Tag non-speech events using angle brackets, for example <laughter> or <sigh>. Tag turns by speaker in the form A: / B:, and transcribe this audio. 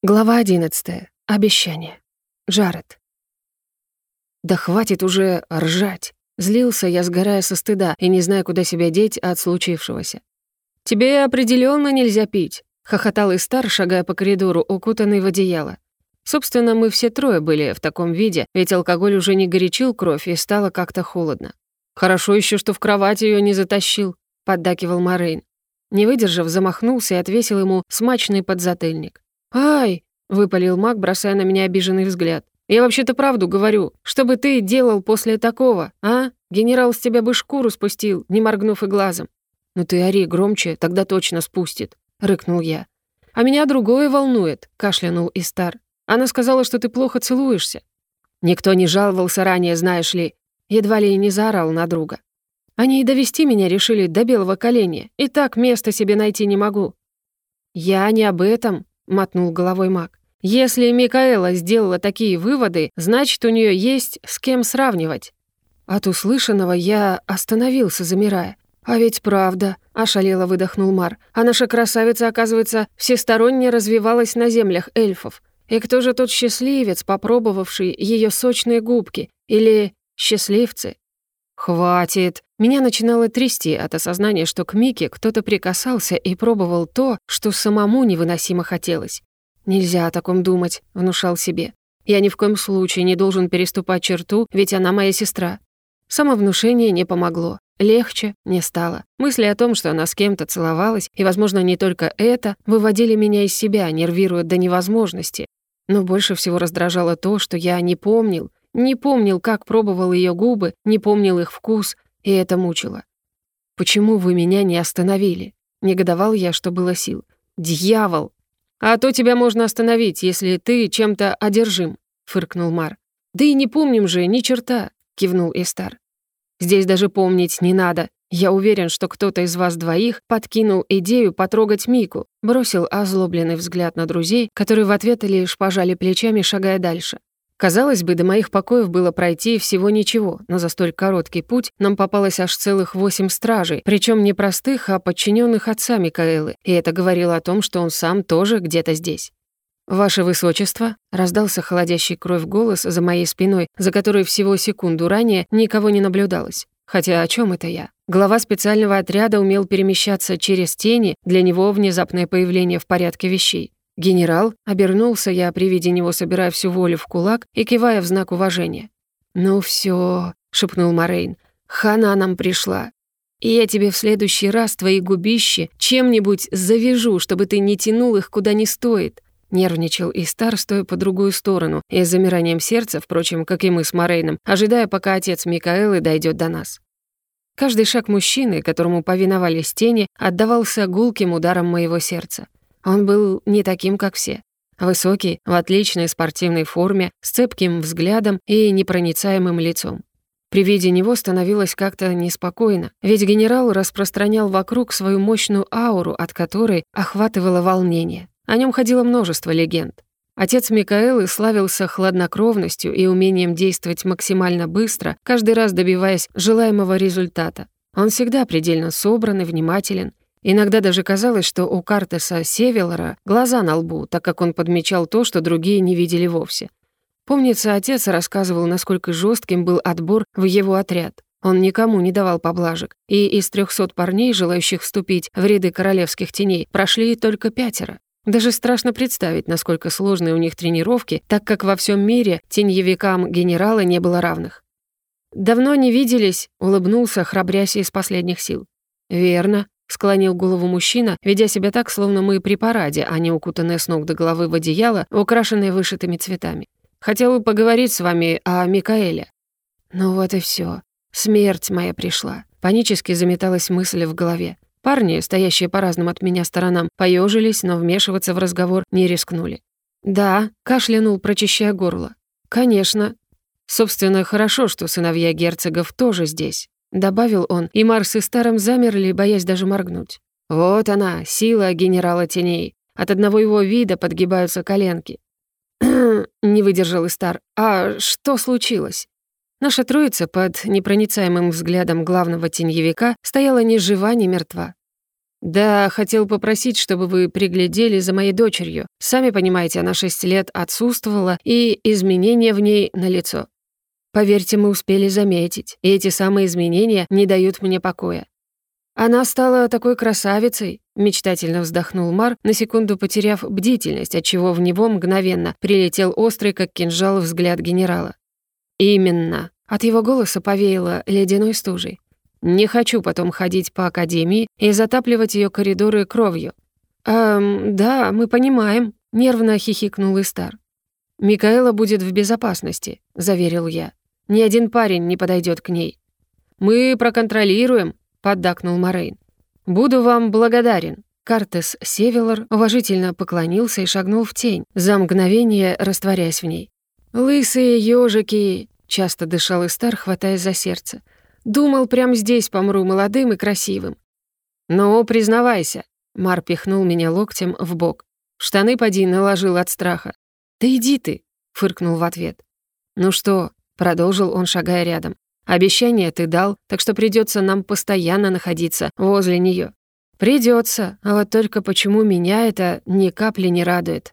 A: Глава 11. Обещание. Джаред. Да хватит уже ржать. Злился я, сгорая со стыда и не зная, куда себя деть от случившегося. Тебе определенно нельзя пить, хохотал Истар, шагая по коридору, укутанный в одеяло. Собственно, мы все трое были в таком виде, ведь алкоголь уже не горячил кровь и стало как-то холодно. Хорошо еще, что в кровать ее не затащил, поддакивал Морейн. Не выдержав, замахнулся и отвесил ему смачный подзатыльник. «Ай!» — выпалил маг, бросая на меня обиженный взгляд. «Я вообще-то правду говорю. Что бы ты делал после такого, а? Генерал с тебя бы шкуру спустил, не моргнув и глазом». «Ну ты ори громче, тогда точно спустит», — рыкнул я. «А меня другое волнует», — кашлянул Истар. «Она сказала, что ты плохо целуешься». Никто не жаловался ранее, знаешь ли. Едва ли и не заорал на друга. Они и довести меня решили до белого коленя. И так места себе найти не могу. «Я не об этом», мотнул головой маг. «Если Микаэла сделала такие выводы, значит, у нее есть с кем сравнивать». От услышанного я остановился, замирая. «А ведь правда», — ошалело выдохнул Мар. «А наша красавица, оказывается, всесторонне развивалась на землях эльфов. И кто же тот счастливец, попробовавший ее сочные губки? Или счастливцы?» «Хватит!» Меня начинало трясти от осознания, что к Мике кто-то прикасался и пробовал то, что самому невыносимо хотелось. «Нельзя о таком думать», — внушал себе. «Я ни в коем случае не должен переступать черту, ведь она моя сестра». Самовнушение не помогло. Легче не стало. Мысли о том, что она с кем-то целовалась, и, возможно, не только это, выводили меня из себя, нервируя до невозможности. Но больше всего раздражало то, что я не помнил, не помнил, как пробовал ее губы, не помнил их вкус, и это мучило. «Почему вы меня не остановили?» Негодовал я, что было сил. «Дьявол!» «А то тебя можно остановить, если ты чем-то одержим», — фыркнул Мар. «Да и не помним же ни черта», — кивнул Эстар. «Здесь даже помнить не надо. Я уверен, что кто-то из вас двоих подкинул идею потрогать Мику», бросил озлобленный взгляд на друзей, которые в ответ лишь пожали плечами, шагая дальше. Казалось бы, до моих покоев было пройти всего ничего, но за столь короткий путь нам попалось аж целых восемь стражей, причем не простых, а подчиненных отца Микаэлы, и это говорило о том, что он сам тоже где-то здесь. «Ваше Высочество», — раздался холодящий кровь голос за моей спиной, за которой всего секунду ранее никого не наблюдалось. Хотя о чем это я? Глава специального отряда умел перемещаться через тени, для него внезапное появление в порядке вещей. Генерал обернулся я при виде него, собирая всю волю в кулак и кивая в знак уважения. «Ну все, шепнул Морейн, — «хана нам пришла. И я тебе в следующий раз твои губищи чем-нибудь завяжу, чтобы ты не тянул их куда не стоит». Нервничал и Стар, стоя по другую сторону, и с замиранием сердца, впрочем, как и мы с Морейном, ожидая, пока отец Микаэлы дойдет до нас. Каждый шаг мужчины, которому повиновались тени, отдавался гулким ударом моего сердца. Он был не таким, как все. Высокий, в отличной спортивной форме, с цепким взглядом и непроницаемым лицом. При виде него становилось как-то неспокойно, ведь генерал распространял вокруг свою мощную ауру, от которой охватывало волнение. О нем ходило множество легенд. Отец Микаэлы славился хладнокровностью и умением действовать максимально быстро, каждый раз добиваясь желаемого результата. Он всегда предельно собран и внимателен, Иногда даже казалось, что у Картеса Севелора глаза на лбу, так как он подмечал то, что другие не видели вовсе. Помнится, отец рассказывал, насколько жестким был отбор в его отряд. Он никому не давал поблажек, и из трехсот парней, желающих вступить в ряды королевских теней, прошли только пятеро. Даже страшно представить, насколько сложны у них тренировки, так как во всем мире теньевикам генерала не было равных. «Давно не виделись», — улыбнулся, храбрясь из последних сил. «Верно», Склонил голову мужчина, ведя себя так, словно мы при параде, а не укутанные с ног до головы в одеяло, украшенные вышитыми цветами. Хотел поговорить с вами о Микаэле. Ну вот и все. Смерть моя пришла. Панически заметалась мысль в голове. Парни, стоящие по разным от меня сторонам, поежились, но вмешиваться в разговор не рискнули. «Да», — кашлянул, прочищая горло. «Конечно. Собственно, хорошо, что сыновья герцогов тоже здесь. Добавил он, и Марс и Старым замерли, боясь даже моргнуть. Вот она, сила генерала теней. От одного его вида подгибаются коленки. <clears throat> не выдержал Истар. «А что случилось?» Наша троица под непроницаемым взглядом главного теньевика стояла ни жива, ни мертва. «Да, хотел попросить, чтобы вы приглядели за моей дочерью. Сами понимаете, она шесть лет отсутствовала, и изменения в ней налицо. Поверьте, мы успели заметить, и эти самые изменения не дают мне покоя. Она стала такой красавицей, мечтательно вздохнул Мар, на секунду потеряв бдительность, отчего в него мгновенно прилетел острый, как кинжал, взгляд генерала. «Именно». От его голоса повеяло ледяной стужей. Не хочу потом ходить по академии и затапливать ее коридоры кровью. «Эм, да, мы понимаем», — нервно хихикнул Истар. «Микаэла будет в безопасности», — заверил я. «Ни один парень не подойдет к ней». «Мы проконтролируем», — поддакнул Морейн. «Буду вам благодарен». Картес Севелор уважительно поклонился и шагнул в тень, за мгновение растворяясь в ней. «Лысые ежики!» — часто дышал Истар, хватаясь за сердце. Думал, прямо здесь помру молодым и красивым. «Ну, признавайся», — Мар пихнул меня локтем в бок. Штаны поди наложил от страха. «Да иди ты», — фыркнул в ответ. «Ну что», — продолжил он, шагая рядом. «Обещание ты дал, так что придется нам постоянно находиться возле нее. Придется, а вот только почему меня это ни капли не радует».